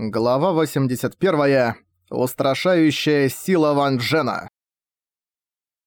Глава 81. Устрашающая сила Ван Джена.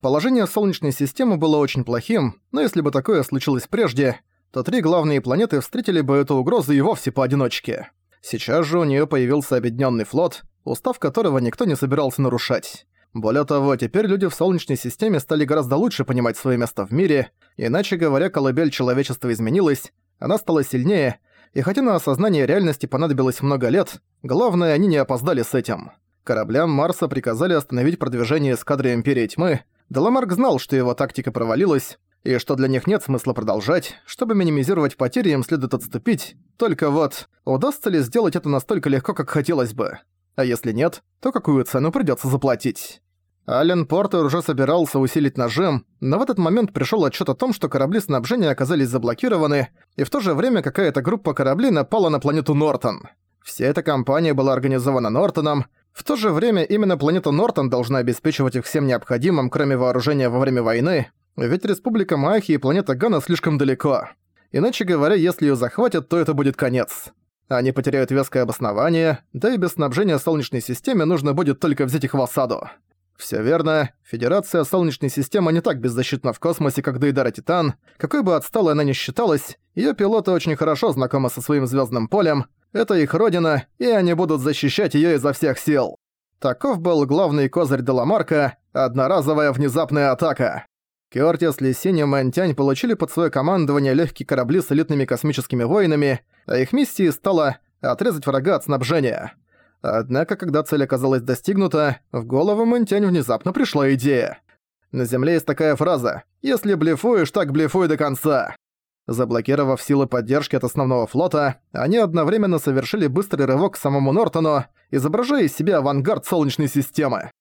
Положение Солнечной системы было очень плохим, но если бы такое случилось прежде, то три главные планеты встретили бы эту угрозу и вовсе поодиночке. Сейчас же у нее появился объединенный флот, устав которого никто не собирался нарушать. Более того, теперь люди в Солнечной системе стали гораздо лучше понимать свое место в мире, иначе говоря, колыбель человечества изменилась, она стала сильнее — и хотя на осознание реальности понадобилось много лет, главное, они не опоздали с этим. Кораблям Марса приказали остановить продвижение эскадры Империи Тьмы. Деламарк знал, что его тактика провалилась, и что для них нет смысла продолжать. Чтобы минимизировать потери, им следует отступить. Только вот, удастся ли сделать это настолько легко, как хотелось бы? А если нет, то какую цену придётся заплатить? Ален Портер уже собирался усилить нажим, но в этот момент пришёл отчёт о том, что корабли снабжения оказались заблокированы, и в то же время какая-то группа кораблей напала на планету Нортон. Вся эта компания была организована Нортоном, в то же время именно планета Нортон должна обеспечивать их всем необходимым, кроме вооружения во время войны, ведь Республика Маахи и планета Гана слишком далеко. Иначе говоря, если её захватят, то это будет конец. Они потеряют веское обоснование, да и без снабжения Солнечной системе нужно будет только взять их в осаду. Всё верно. Федерация Солнечной системы не так беззащитна в космосе, как Дейдара Титан. Какой бы отсталой она ни считалась, её пилоты очень хорошо знакомы со своим звёздным полем. Это их родина, и они будут защищать её изо всех сил. Таков был главный козырь Деламарка – одноразовая внезапная атака. Кёртис, Лисинь и Мэнтянь получили под своё командование легкие корабли с элитными космическими воинами, а их миссией стало отрезать врага от снабжения. Однако, когда цель оказалась достигнута, в голову Мэнтянь внезапно пришла идея. На Земле есть такая фраза «Если блефуешь, так блефуй до конца». Заблокировав силы поддержки от основного флота, они одновременно совершили быстрый рывок к самому Нортону, изображая из себя авангард Солнечной системы.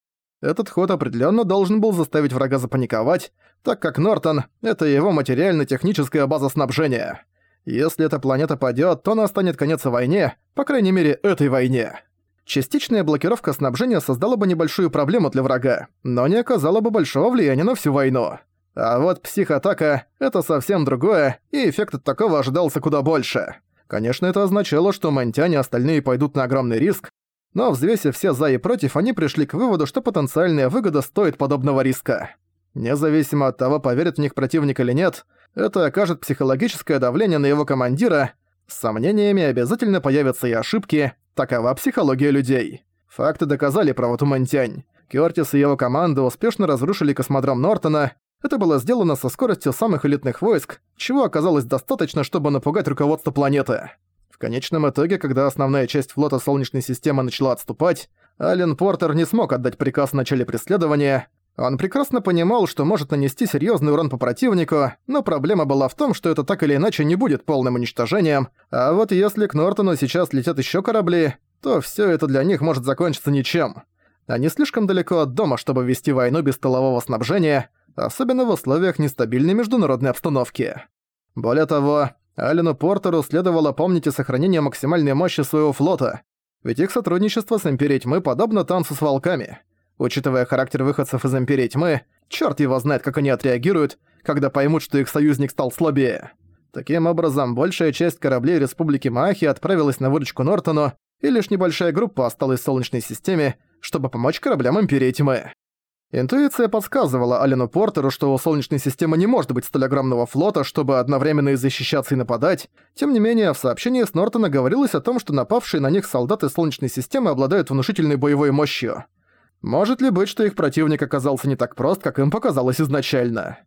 Этот ход определенно должен был заставить врага запаниковать, так как Нортон — это его материально-техническая база снабжения. Если эта планета падёт, то настанет конец войне, по крайней мере, этой войне. Частичная блокировка снабжения создала бы небольшую проблему для врага, но не оказала бы большого влияния на всю войну. А вот психотака — это совсем другое, и эффект от такого ожидался куда больше. Конечно, это означало, что Монтяне и остальные пойдут на огромный риск, но взвесив все за и против, они пришли к выводу, что потенциальная выгода стоит подобного риска. Независимо от того, поверит в них противник или нет, это окажет психологическое давление на его командира, с сомнениями обязательно появятся и ошибки, Такова психология людей. Факты доказали правоту Монтянь. Кёртис и его команда успешно разрушили космодром Нортона. Это было сделано со скоростью самых элитных войск, чего оказалось достаточно, чтобы напугать руководство планеты. В конечном итоге, когда основная часть флота Солнечной системы начала отступать, Ален Портер не смог отдать приказ в начале преследования. Он прекрасно понимал, что может нанести серьезный урон по противнику, но проблема была в том, что это так или иначе не будет полным уничтожением, а вот если к Нортону сейчас летят еще корабли, то все это для них может закончиться ничем. Они слишком далеко от дома, чтобы вести войну без тылового снабжения, особенно в условиях нестабильной международной обстановки. Более того, Алену Портеру следовало помнить о сохранении максимальной мощи своего флота, ведь их сотрудничество с Империей Тьмы подобно танцу с волками – Учитывая характер выходцев из Империи Тьмы, черт его знает, как они отреагируют, когда поймут, что их союзник стал слабее. Таким образом, большая часть кораблей Республики Маахи отправилась на выручку Нортону, и лишь небольшая группа осталась в Солнечной системе, чтобы помочь кораблям Империи Тьмы. Интуиция подсказывала Алену Портеру, что у Солнечной системы не может быть столь огромного флота, чтобы одновременно и защищаться и нападать. Тем не менее, в сообщении с Нортона говорилось о том, что напавшие на них солдаты Солнечной системы обладают внушительной боевой мощью. Может ли быть, что их противник оказался не так прост, как им показалось изначально?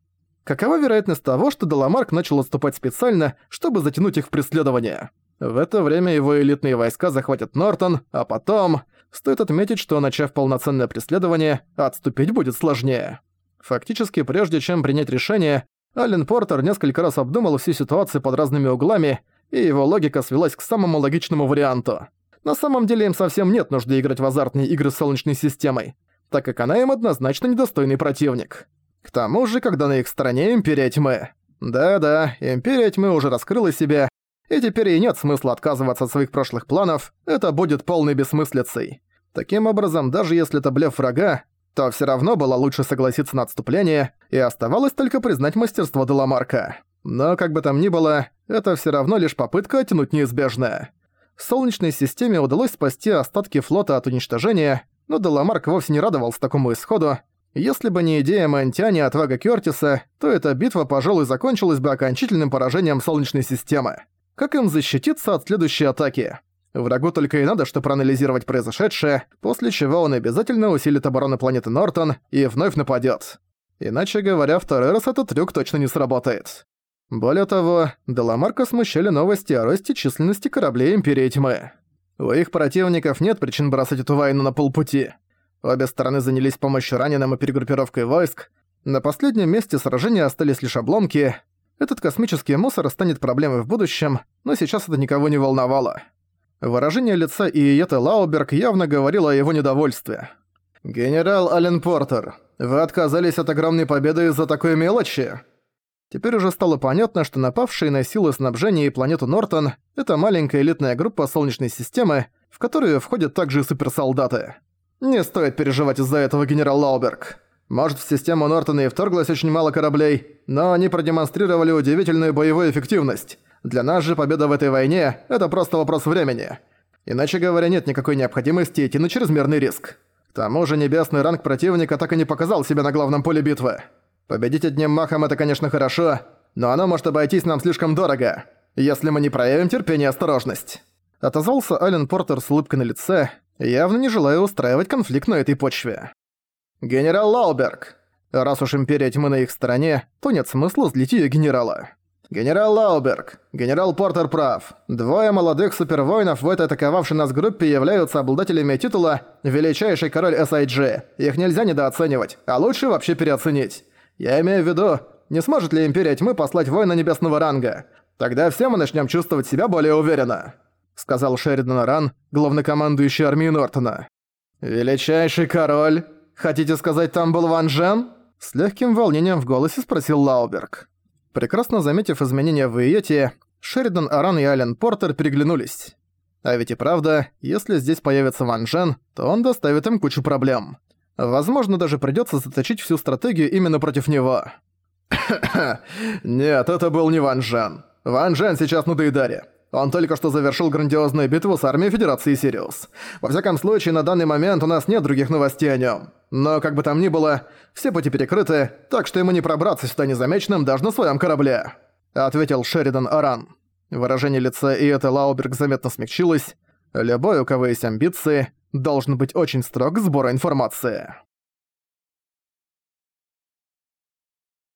Какова вероятность того, что Деламарк начал отступать специально, чтобы затянуть их в преследование? В это время его элитные войска захватят Нортон, а потом... Стоит отметить, что, начав полноценное преследование, отступить будет сложнее. Фактически, прежде чем принять решение, Ален Портер несколько раз обдумал всю ситуацию под разными углами, и его логика свелась к самому логичному варианту. На самом деле им совсем нет нужды играть в азартные игры с Солнечной системой, так как она им однозначно недостойный противник. К тому же, когда на их стороне Империя Тьмы. Да-да, Империя Тьмы уже раскрыла себя, и теперь ей нет смысла отказываться от своих прошлых планов, это будет полной бессмыслицей. Таким образом, даже если это блеф врага, то все равно было лучше согласиться на отступление, и оставалось только признать мастерство Деламарка. Но как бы там ни было, это все равно лишь попытка оттянуть неизбежное. Солнечной системе удалось спасти остатки флота от уничтожения, но Деламарк вовсе не радовался такому исходу. Если бы не идея Монтиани и отвага Кёртиса, то эта битва, пожалуй, закончилась бы окончательным поражением Солнечной системы. Как им защититься от следующей атаки? Врагу только и надо, что проанализировать произошедшее, после чего он обязательно усилит оборону планеты Нортон и вновь нападет. Иначе говоря, второй раз этот трюк точно не сработает. Более того, Деламарка смущали новости о росте численности кораблей Империи Тьмы. У их противников нет причин бросать эту войну на полпути. Обе стороны занялись помощью раненым и перегруппировкой войск. На последнем месте сражения остались лишь обломки. Этот космический мусор станет проблемой в будущем, но сейчас это никого не волновало. Выражение лица Иеты Лауберг явно говорило о его недовольстве. «Генерал Ален Портер, вы отказались от огромной победы из-за такой мелочи?» Теперь уже стало понятно, что напавшие на силы снабжения и планету Нортон — это маленькая элитная группа Солнечной системы, в которую входят также суперсолдаты. Не стоит переживать из-за этого, генерал Лауберг. Может, в систему Нортона и вторглось очень мало кораблей, но они продемонстрировали удивительную боевую эффективность. Для нас же победа в этой войне – это просто вопрос времени. Иначе говоря, нет никакой необходимости идти на чрезмерный риск. К тому же небесный ранг противника так и не показал себя на главном поле битвы. Победить одним махом – это, конечно, хорошо, но оно может обойтись нам слишком дорого, если мы не проявим терпение и осторожность. Отозвался Ален Портер с улыбкой на лице, явно не желая устраивать конфликт на этой почве. «Генерал Лауберг, раз уж Империя Тьмы на их стороне, то нет смысла злить её генерала. «Генерал Лауберг, генерал Портер прав. Двое молодых супервоинов в этой атаковавшей нас группе являются обладателями титула «Величайший король SIG». Их нельзя недооценивать, а лучше вообще переоценить. Я имею в виду, не сможет ли Империя Тьмы послать воина небесного ранга? Тогда все мы начнем чувствовать себя более уверенно», — сказал Шеридан Ран, главнокомандующий армии Нортона. «Величайший король? Хотите сказать, там был Ван Джен?» С легким волнением в голосе спросил Лауберг. Прекрасно заметив изменения в Иете, Шеридан, Аран и Ален Портер переглянулись. А ведь и правда, если здесь появится Ван Джен, то он доставит им кучу проблем. Возможно, даже придётся заточить всю стратегию именно против него. Нет, это был не Ван Джен. Ван Джен сейчас на Дейдаре. Он только что завершил грандиозную битву с армией Федерации Сириус. Во всяком случае, на данный момент у нас нет других новостей о нем. Но, как бы там ни было, все пути перекрыты, так что ему не пробраться сюда незамеченным даже на своем корабле», — ответил Шеридан Аран. Выражение лица Иэта Лауберг заметно смягчилось. Любой, у кого есть амбиции, должен быть очень строг к информации.